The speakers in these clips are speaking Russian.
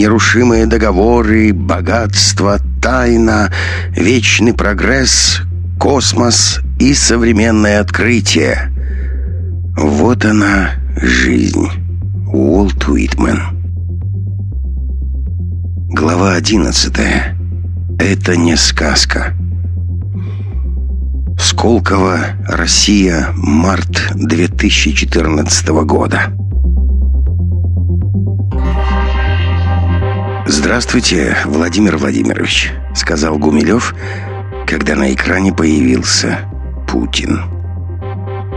нерушимые договоры, богатство, тайна, вечный прогресс, космос и современное открытие. Вот она, жизнь. Уолт Уитмен. Глава одиннадцатая. Это не сказка. Сколково, Россия, март 2014 года. «Здравствуйте, Владимир Владимирович», — сказал Гумилев, когда на экране появился Путин.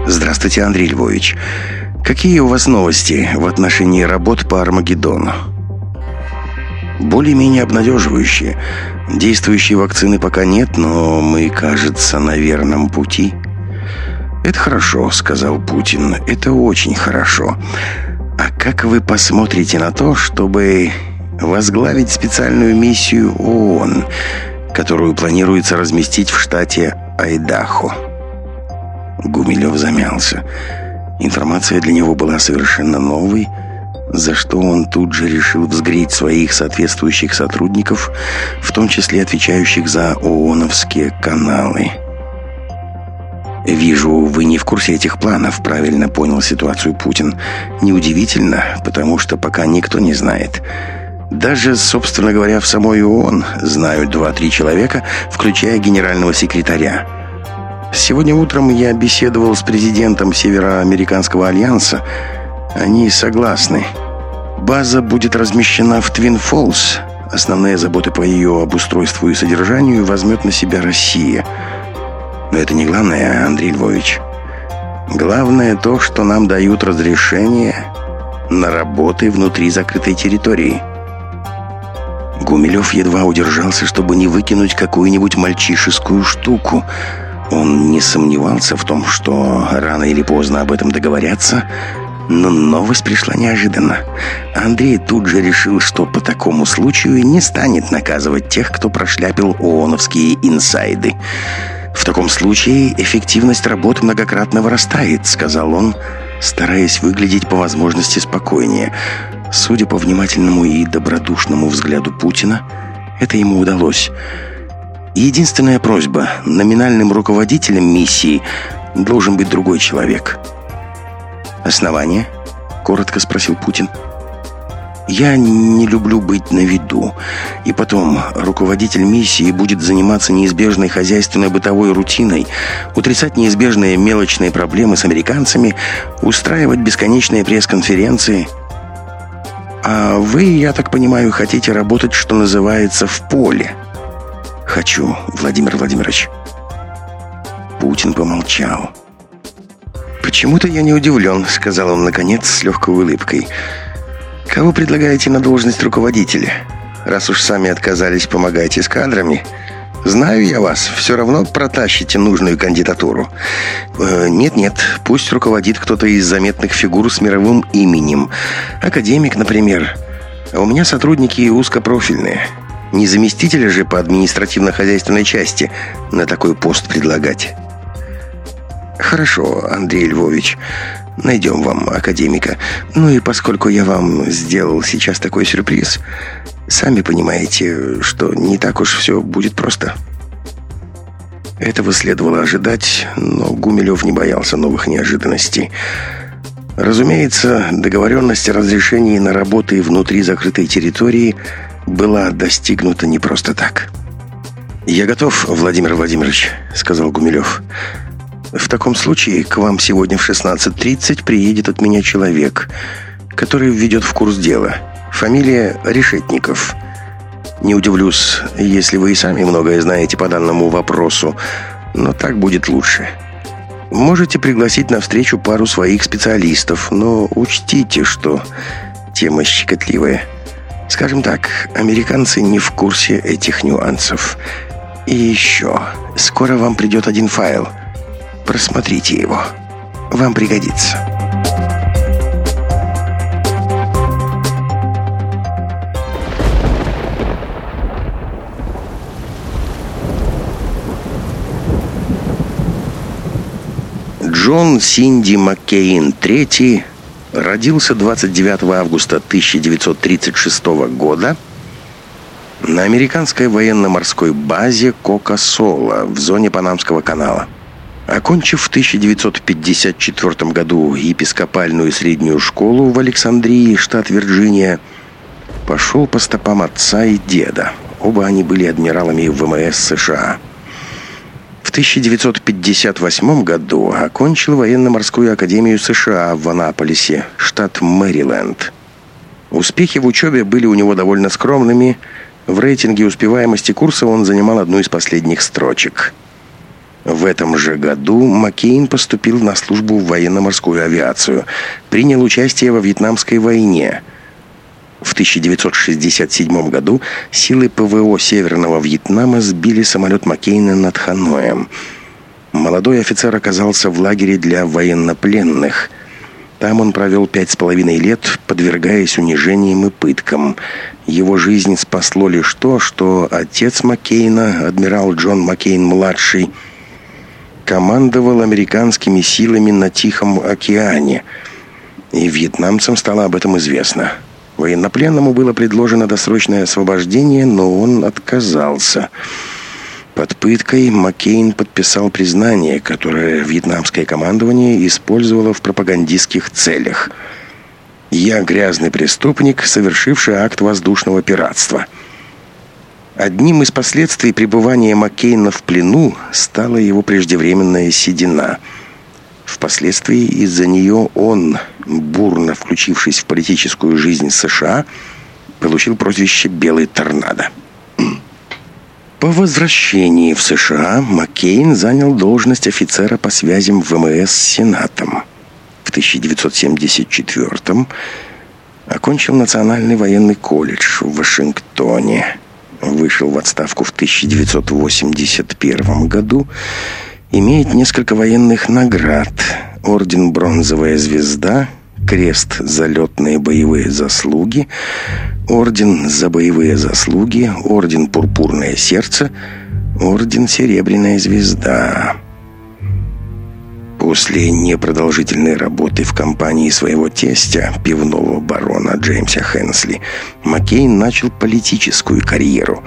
«Здравствуйте, Андрей Львович. Какие у вас новости в отношении работ по Армагеддону?» «Более-менее обнадеживающие. Действующей вакцины пока нет, но мы, кажется, на верном пути». «Это хорошо», — сказал Путин. «Это очень хорошо. А как вы посмотрите на то, чтобы возглавить специальную миссию ООН, которую планируется разместить в штате Айдахо. Гумилев замялся. Информация для него была совершенно новой, за что он тут же решил взгреть своих соответствующих сотрудников, в том числе отвечающих за ООНовские каналы. «Вижу, вы не в курсе этих планов», — правильно понял ситуацию Путин. «Неудивительно, потому что пока никто не знает». Даже, собственно говоря, в самой ООН знают два-три человека, включая генерального секретаря. Сегодня утром я беседовал с президентом Североамериканского альянса. Они согласны. База будет размещена в Твин Фоллс. Основные заботы по ее обустройству и содержанию возьмет на себя Россия. Но это не главное, Андрей Львович. Главное то, что нам дают разрешение на работы внутри закрытой территории. Гумилев едва удержался, чтобы не выкинуть какую-нибудь мальчишескую штуку. Он не сомневался в том, что рано или поздно об этом договорятся, но новость пришла неожиданно. Андрей тут же решил, что по такому случаю не станет наказывать тех, кто прошляпил ООНовские инсайды. «В таком случае эффективность работ многократно вырастает», — сказал он, стараясь выглядеть по возможности спокойнее — Судя по внимательному и добродушному взгляду Путина, это ему удалось. Единственная просьба – номинальным руководителем миссии должен быть другой человек. «Основание?» – коротко спросил Путин. «Я не люблю быть на виду. И потом, руководитель миссии будет заниматься неизбежной хозяйственной бытовой рутиной, утрясать неизбежные мелочные проблемы с американцами, устраивать бесконечные пресс-конференции – «А вы, я так понимаю, хотите работать, что называется, в поле?» «Хочу, Владимир Владимирович». Путин помолчал. «Почему-то я не удивлен», — сказал он, наконец, с легкой улыбкой. «Кого предлагаете на должность руководителя? Раз уж сами отказались помогать с кадрами...» Знаю я вас, все равно протащите нужную кандидатуру. Э, нет-нет, пусть руководит кто-то из заметных фигур с мировым именем. Академик, например. А у меня сотрудники узкопрофильные. Не заместителя же по административно-хозяйственной части на такой пост предлагать. Хорошо, Андрей Львович. Найдем вам академика. Ну и поскольку я вам сделал сейчас такой сюрприз, Сами понимаете, что не так уж все будет просто. Этого следовало ожидать, но Гумилев не боялся новых неожиданностей. Разумеется, договоренность о разрешении на работы внутри закрытой территории была достигнута не просто так. «Я готов, Владимир Владимирович», — сказал Гумилев. «В таком случае к вам сегодня в 16.30 приедет от меня человек, который введет в курс дела». Фамилия Решетников. Не удивлюсь, если вы и сами многое знаете по данному вопросу, но так будет лучше. Можете пригласить на встречу пару своих специалистов, но учтите, что тема щекотливая. Скажем так, американцы не в курсе этих нюансов. И еще, скоро вам придет один файл. Просмотрите его. Вам пригодится. Джон Синди Маккейн III родился 29 августа 1936 года на американской военно-морской базе Кока-Сола в зоне Панамского канала. Окончив в 1954 году епископальную среднюю школу в Александрии, штат Вирджиния, пошел по стопам отца и деда. Оба они были адмиралами ВМС США. В 1958 году окончил военно-морскую академию США в Анаполисе, штат Мэриленд. Успехи в учебе были у него довольно скромными. В рейтинге успеваемости курса он занимал одну из последних строчек – в этом же году Маккейн поступил на службу в военно-морскую авиацию. Принял участие во Вьетнамской войне. В 1967 году силы ПВО Северного Вьетнама сбили самолет Маккейна над Ханоем. Молодой офицер оказался в лагере для военнопленных. Там он провел пять с половиной лет, подвергаясь унижениям и пыткам. Его жизнь спасло лишь то, что отец Маккейна, адмирал Джон Маккейн-младший, командовал американскими силами на Тихом океане. И вьетнамцам стало об этом известно. Военнопленному было предложено досрочное освобождение, но он отказался. Под пыткой Маккейн подписал признание, которое вьетнамское командование использовало в пропагандистских целях. «Я грязный преступник, совершивший акт воздушного пиратства». Одним из последствий пребывания Маккейна в плену стала его преждевременная седина. Впоследствии из-за нее он, бурно включившись в политическую жизнь США, получил прозвище «Белый торнадо». По возвращении в США Маккейн занял должность офицера по связям ВМС с Сенатом. В 1974 окончил Национальный военный колледж в Вашингтоне – вышел в отставку в 1981 году, имеет несколько военных наград. Орден «Бронзовая звезда», Крест за летные боевые заслуги, Орден за боевые заслуги, Орден «Пурпурное сердце», Орден «Серебряная звезда». После непродолжительной работы в компании своего тестя, пивного барона Джеймса Хенсли, Маккейн начал политическую карьеру.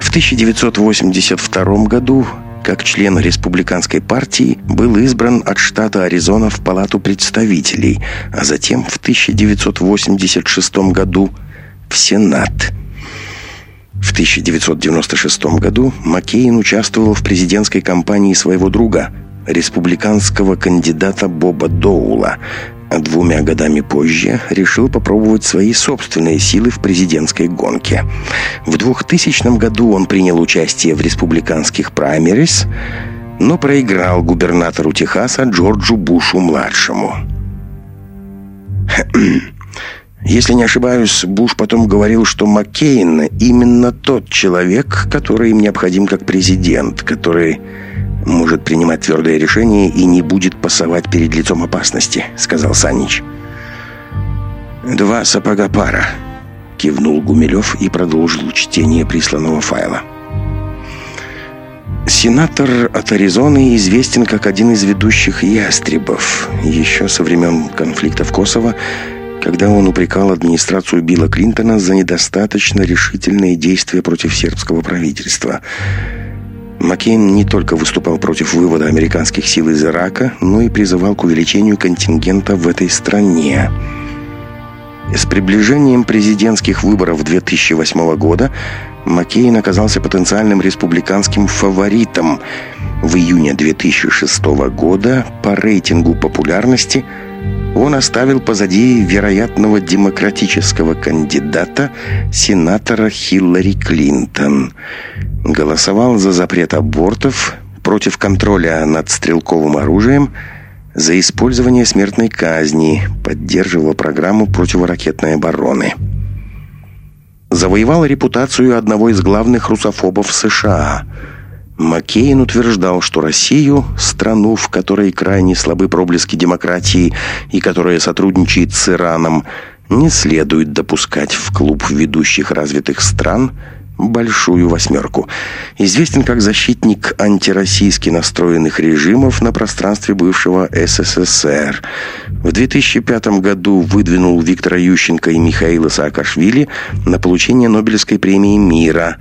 В 1982 году как член республиканской партии, был избран от штата Аризона в Палату представителей, а затем в 1986 году в Сенат. В 1996 году Маккейн участвовал в президентской кампании своего друга республиканского кандидата Боба Доула, а двумя годами позже решил попробовать свои собственные силы в президентской гонке. В 2000 году он принял участие в республиканских праймерис, но проиграл губернатору Техаса Джорджу Бушу-младшему. Если не ошибаюсь, Буш потом говорил, что Маккейн именно тот человек, который им необходим как президент, который может принимать твердое решение и не будет пасовать перед лицом опасности», — сказал Санич. «Два сапога пара», — кивнул Гумилев и продолжил чтение присланного файла. Сенатор от Аризоны известен как один из ведущих ястребов. Еще со времен конфликта в Косово, когда он упрекал администрацию Билла Клинтона за недостаточно решительные действия против сербского правительства — Маккейн не только выступал против вывода американских сил из Ирака, но и призывал к увеличению контингента в этой стране. С приближением президентских выборов 2008 года Маккейн оказался потенциальным республиканским фаворитом. В июне 2006 года по рейтингу популярности он оставил позади вероятного демократического кандидата сенатора Хиллари Клинтон – голосовал за запрет абортов, против контроля над стрелковым оружием, за использование смертной казни, поддерживал программу противоракетной обороны. Завоевал репутацию одного из главных русофобов США. Маккейн утверждал, что Россию, страну, в которой крайне слабы проблески демократии и которая сотрудничает с Ираном, не следует допускать в клуб ведущих развитых стран – большую восьмерку. Известен как защитник антироссийски настроенных режимов на пространстве бывшего СССР. В 2005 году выдвинул Виктора Ющенко и Михаила Саакашвили на получение Нобелевской премии мира.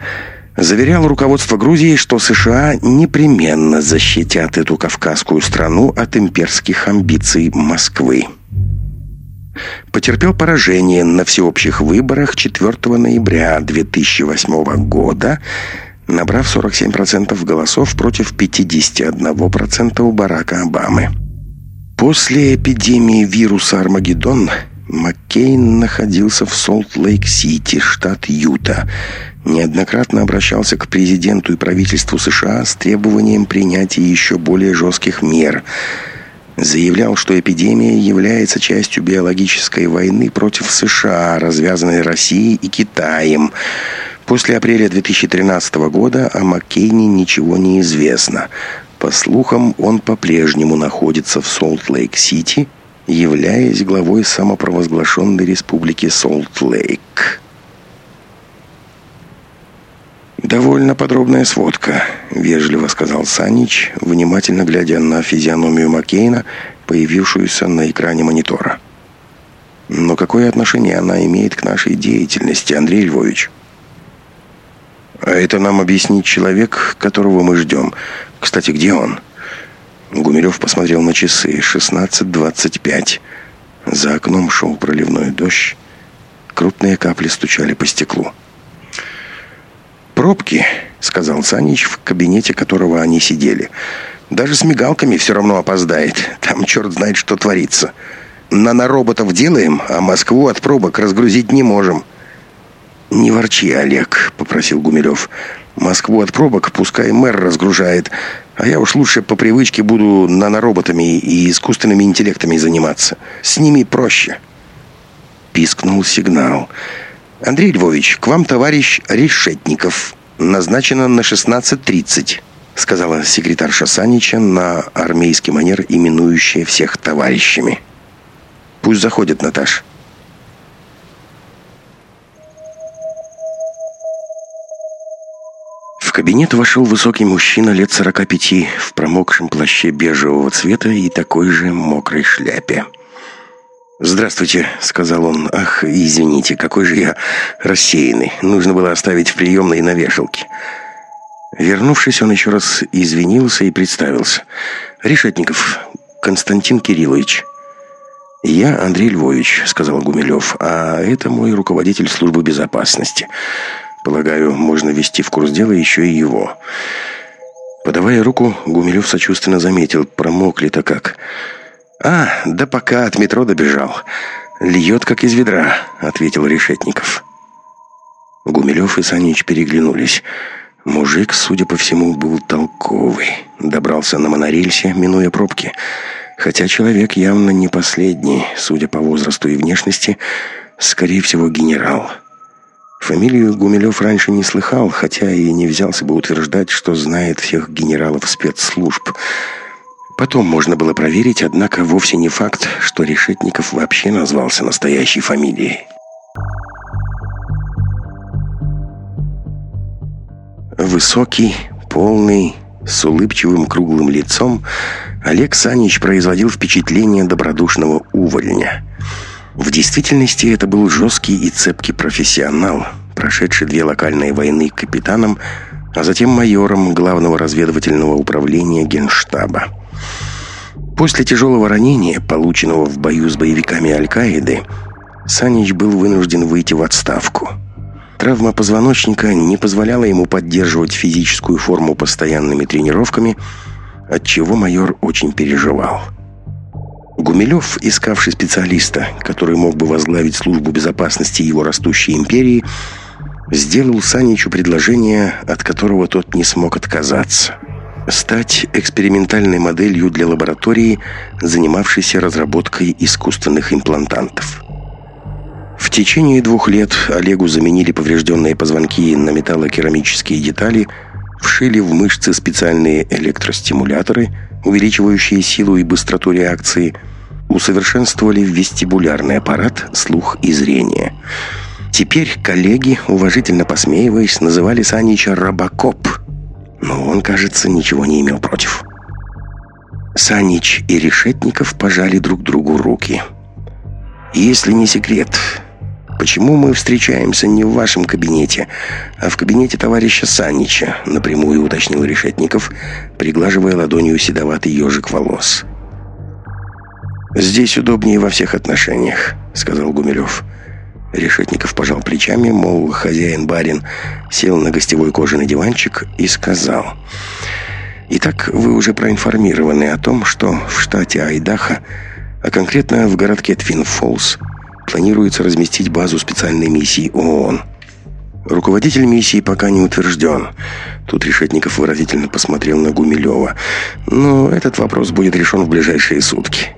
Заверял руководство Грузии, что США непременно защитят эту кавказскую страну от имперских амбиций Москвы потерпел поражение на всеобщих выборах 4 ноября 2008 года, набрав 47% голосов против 51% у Барака Обамы. После эпидемии вируса Армагеддон Маккейн находился в Солт-Лейк-Сити, штат Юта. Неоднократно обращался к президенту и правительству США с требованием принятия еще более жестких мер – заявлял, что эпидемия является частью биологической войны против США, развязанной Россией и Китаем. После апреля 2013 года о Маккейне ничего не известно. По слухам, он по-прежнему находится в Солт-Лейк-Сити, являясь главой самопровозглашенной республики Солт-Лейк. «Довольно подробная сводка», — вежливо сказал Санич, внимательно глядя на физиономию Маккейна, появившуюся на экране монитора. «Но какое отношение она имеет к нашей деятельности, Андрей Львович?» «А это нам объяснит человек, которого мы ждем. Кстати, где он?» Гумилев посмотрел на часы. «16.25». За окном шел проливной дождь. Крупные капли стучали по стеклу. «Пробки», — сказал Санич, в кабинете которого они сидели. «Даже с мигалками все равно опоздает. Там черт знает, что творится. Нанороботов делаем, а Москву от пробок разгрузить не можем». «Не ворчи, Олег», — попросил Гумилев. «Москву от пробок пускай мэр разгружает, а я уж лучше по привычке буду нанороботами и искусственными интеллектами заниматься. С ними проще». Пискнул сигнал. «Сигнал». «Андрей Львович, к вам товарищ Решетников. Назначено на 16.30», сказала секретарша Санича на армейский манер, именующая всех товарищами. «Пусть заходит, Наташ». В кабинет вошел высокий мужчина лет 45 в промокшем плаще бежевого цвета и такой же мокрой шляпе. «Здравствуйте», — сказал он. «Ах, извините, какой же я рассеянный. Нужно было оставить в приемной на вешалке». Вернувшись, он еще раз извинился и представился. «Решетников Константин Кириллович». «Я Андрей Львович», — сказал Гумилев, «а это мой руководитель службы безопасности. Полагаю, можно ввести в курс дела еще и его». Подавая руку, Гумилев сочувственно заметил, промокли-то как... «А, да пока от метро добежал. Льет, как из ведра», — ответил Решетников. Гумилев и Санич переглянулись. Мужик, судя по всему, был толковый. Добрался на монорельсе, минуя пробки. Хотя человек явно не последний, судя по возрасту и внешности, скорее всего, генерал. Фамилию Гумилев раньше не слыхал, хотя и не взялся бы утверждать, что знает всех генералов спецслужб. Потом можно было проверить, однако вовсе не факт, что Решетников вообще назвался настоящей фамилией. Высокий, полный, с улыбчивым круглым лицом, Олег Санич производил впечатление добродушного увольня. В действительности это был жесткий и цепкий профессионал, прошедший две локальные войны капитаном, а затем майором главного разведывательного управления Генштаба. После тяжелого ранения, полученного в бою с боевиками Аль-Каиды, Санич был вынужден выйти в отставку. Травма позвоночника не позволяла ему поддерживать физическую форму постоянными тренировками, от чего майор очень переживал. Гумилев, искавший специалиста, который мог бы возглавить службу безопасности его растущей империи, сделал Саничу предложение, от которого тот не смог отказаться – стать экспериментальной моделью для лаборатории, занимавшейся разработкой искусственных имплантантов. В течение двух лет Олегу заменили поврежденные позвонки на металлокерамические детали, вшили в мышцы специальные электростимуляторы, увеличивающие силу и быстроту реакции, усовершенствовали вестибулярный аппарат, слух и зрение – Теперь коллеги, уважительно посмеиваясь, называли Санича «Робокоп». Но он, кажется, ничего не имел против. Санич и Решетников пожали друг другу руки. «Если не секрет, почему мы встречаемся не в вашем кабинете, а в кабинете товарища Санича?» напрямую уточнил Решетников, приглаживая ладонью седоватый ежик волос. «Здесь удобнее во всех отношениях», — сказал Гумилев. Решетников пожал плечами, мол, хозяин-барин сел на гостевой кожаный диванчик и сказал... Итак, вы уже проинформированы о том, что в штате Айдахо, а конкретно в городке Твин-Фоллс, планируется разместить базу специальной миссии ООН. Руководитель миссии пока не утвержден. Тут Решетников выразительно посмотрел на Гумилева. Но этот вопрос будет решен в ближайшие сутки.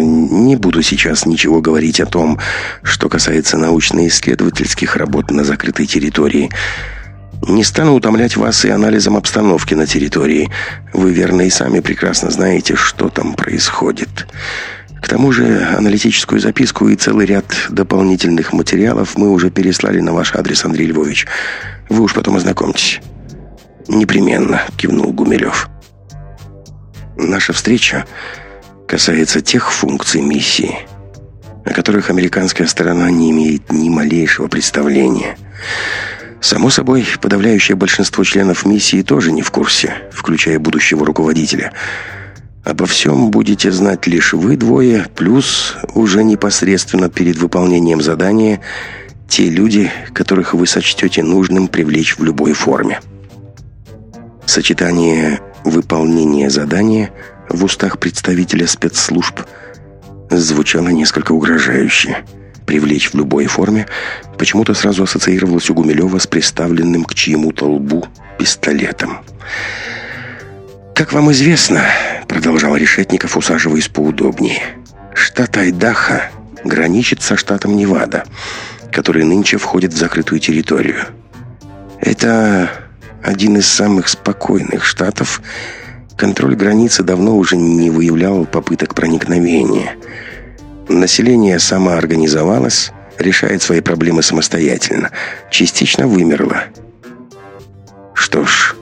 Не буду сейчас ничего говорить о том, что касается научно-исследовательских работ на закрытой территории. Не стану утомлять вас и анализом обстановки на территории. Вы, верно, и сами прекрасно знаете, что там происходит. К тому же аналитическую записку и целый ряд дополнительных материалов мы уже переслали на ваш адрес, Андрей Львович. Вы уж потом ознакомьтесь. «Непременно», — кивнул Гумилев. «Наша встреча касается тех функций миссии, о которых американская сторона не имеет ни малейшего представления». Само собой, подавляющее большинство членов миссии тоже не в курсе, включая будущего руководителя. Обо всем будете знать лишь вы двое, плюс уже непосредственно перед выполнением задания те люди, которых вы сочтете нужным привлечь в любой форме. Сочетание выполнения задания в устах представителя спецслужб звучало несколько угрожающе – привлечь в любой форме, почему-то сразу ассоциировалось у Гумилева с приставленным к чьему-то лбу пистолетом. «Как вам известно, — продолжал Решетников, усаживаясь поудобнее, — штат Айдаха граничит со штатом Невада, который нынче входит в закрытую территорию. Это один из самых спокойных штатов, контроль границы давно уже не выявлял попыток проникновения — Население самоорганизовалось, решает свои проблемы самостоятельно, частично вымерло. Что ж,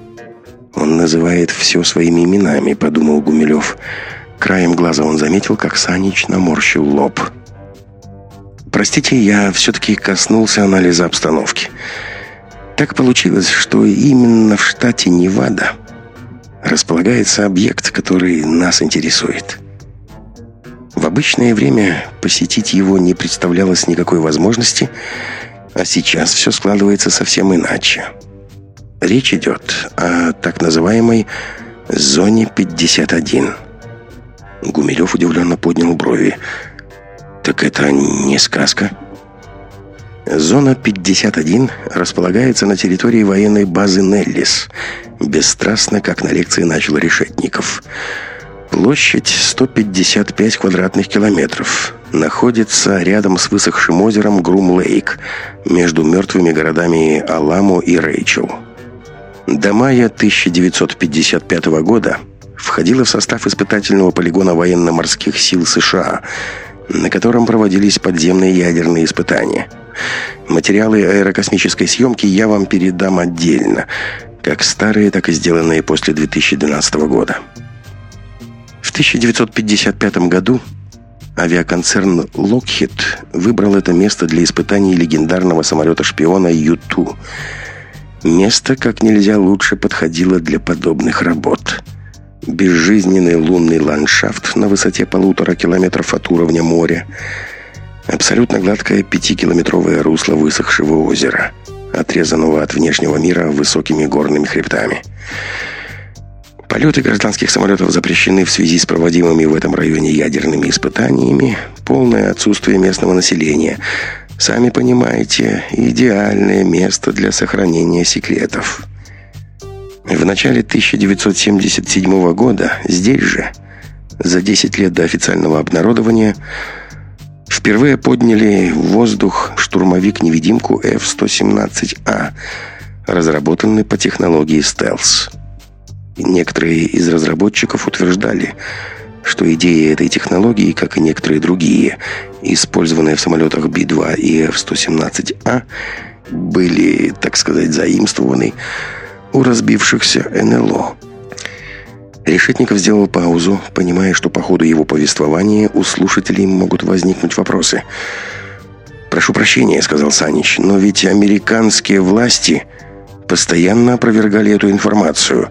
он называет все своими именами, подумал Гумилев. Краем глаза он заметил, как Санич наморщил лоб. Простите, я все-таки коснулся анализа обстановки. Так получилось, что именно в штате Невада располагается объект, который нас интересует. В обычное время посетить его не представлялось никакой возможности, а сейчас все складывается совсем иначе. Речь идет о так называемой «Зоне 51». Гумилев удивленно поднял брови. «Так это не сказка?» Зона 51 располагается на территории военной базы Неллис. Бесстрастно, как на лекции начал Решетников. Площадь 155 квадратных километров. Находится рядом с высохшим озером Грум-Лейк, между мертвыми городами Аламо и Рейчел. До мая 1955 года входила в состав испытательного полигона военно-морских сил США, на котором проводились подземные ядерные испытания. Материалы аэрокосмической съемки я вам передам отдельно, как старые, так и сделанные после 2012 года. В 1955 году авиаконцерн Lockheed выбрал это место для испытаний легендарного самолета-шпиона Ю-2. Место как нельзя лучше подходило для подобных работ. Безжизненный лунный ландшафт на высоте полутора километров от уровня моря. Абсолютно гладкое пятикилометровое русло высохшего озера, отрезанного от внешнего мира высокими горными хребтами. Полеты гражданских самолетов запрещены в связи с проводимыми в этом районе ядерными испытаниями, полное отсутствие местного населения. Сами понимаете, идеальное место для сохранения секретов. В начале 1977 года здесь же, за 10 лет до официального обнародования, впервые подняли в воздух штурмовик-невидимку F-117A, разработанный по технологии стелс. Некоторые из разработчиков утверждали, что идея этой технологии, как и некоторые другие, использованные в самолетах Би-2 и F-117А, были, так сказать, заимствованы у разбившихся НЛО. Решетников сделал паузу, понимая, что по ходу его повествования у слушателей могут возникнуть вопросы. «Прошу прощения», — сказал Санич, — «но ведь американские власти постоянно опровергали эту информацию».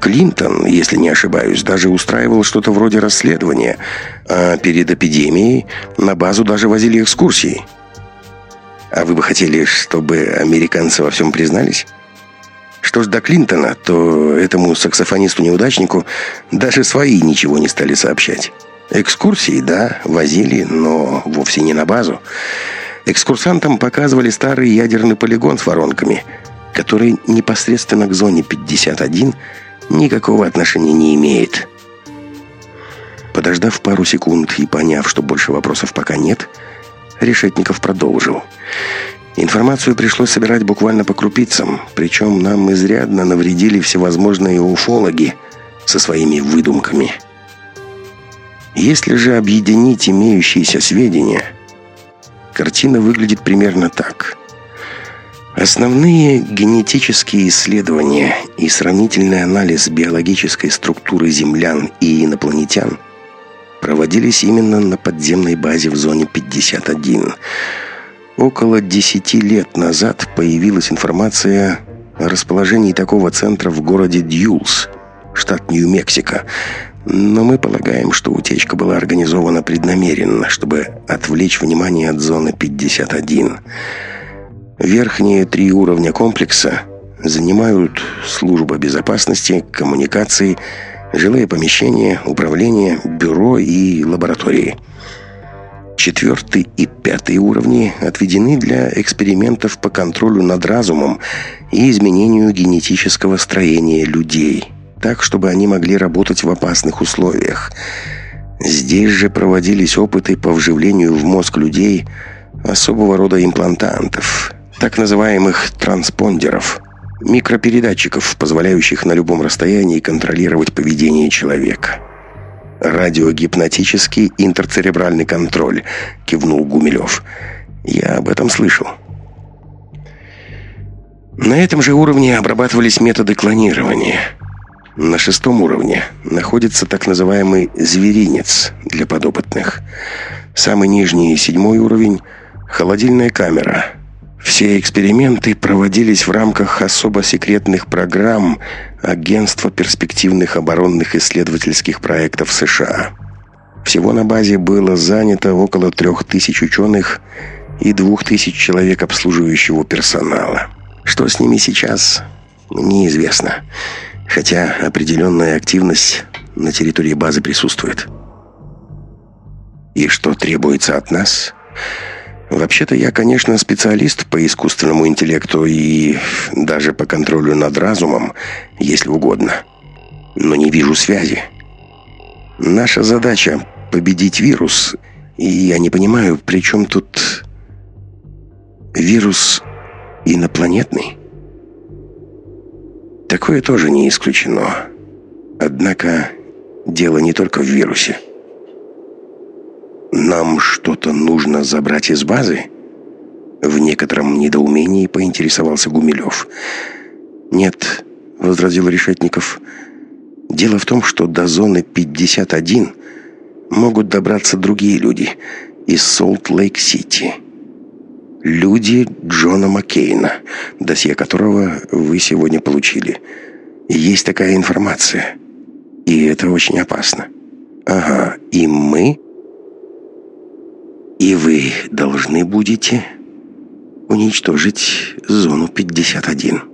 Клинтон, если не ошибаюсь, даже устраивал что-то вроде расследования, а перед эпидемией на базу даже возили экскурсии. А вы бы хотели, чтобы американцы во всем признались? Что ж до Клинтона, то этому саксофонисту-неудачнику даже свои ничего не стали сообщать. Экскурсии, да, возили, но вовсе не на базу. Экскурсантам показывали старый ядерный полигон с воронками, который непосредственно к зоне 51 никакого отношения не имеет. Подождав пару секунд и поняв, что больше вопросов пока нет, Решетников продолжил. Информацию пришлось собирать буквально по крупицам, причем нам изрядно навредили всевозможные уфологи со своими выдумками. Если же объединить имеющиеся сведения, картина выглядит примерно так. Основные генетические исследования и сравнительный анализ биологической структуры землян и инопланетян проводились именно на подземной базе в зоне 51. Около 10 лет назад появилась информация о расположении такого центра в городе Дьюлс, штат Нью-Мексико. Но мы полагаем, что утечка была организована преднамеренно, чтобы отвлечь внимание от зоны 51. Верхние три уровня комплекса занимают служба безопасности, коммуникации, жилые помещения, управление, бюро и лаборатории. Четвертый и пятый уровни отведены для экспериментов по контролю над разумом и изменению генетического строения людей, так, чтобы они могли работать в опасных условиях. Здесь же проводились опыты по вживлению в мозг людей особого рода имплантантов – так называемых транспондеров, микропередатчиков, позволяющих на любом расстоянии контролировать поведение человека. «Радиогипнотический интерцеребральный контроль», — кивнул Гумилев. «Я об этом слышал». На этом же уровне обрабатывались методы клонирования. На шестом уровне находится так называемый «зверинец» для подопытных. Самый нижний, седьмой уровень — холодильная камера — все эксперименты проводились в рамках особо секретных программ Агентства перспективных оборонных исследовательских проектов США. Всего на базе было занято около трех тысяч ученых и двух тысяч человек обслуживающего персонала. Что с ними сейчас, неизвестно. Хотя определенная активность на территории базы присутствует. И что требуется от нас – Вообще-то я, конечно, специалист по искусственному интеллекту и даже по контролю над разумом, если угодно. Но не вижу связи. Наша задача — победить вирус, и я не понимаю, при чем тут вирус инопланетный? Такое тоже не исключено. Однако дело не только в вирусе. «Нам что-то нужно забрать из базы?» В некотором недоумении поинтересовался Гумилев. «Нет», — возразил Решетников. «Дело в том, что до зоны 51 могут добраться другие люди из Солт-Лейк-Сити. Люди Джона Маккейна, досье которого вы сегодня получили. Есть такая информация, и это очень опасно. Ага, и мы и вы должны будете уничтожить зону 51.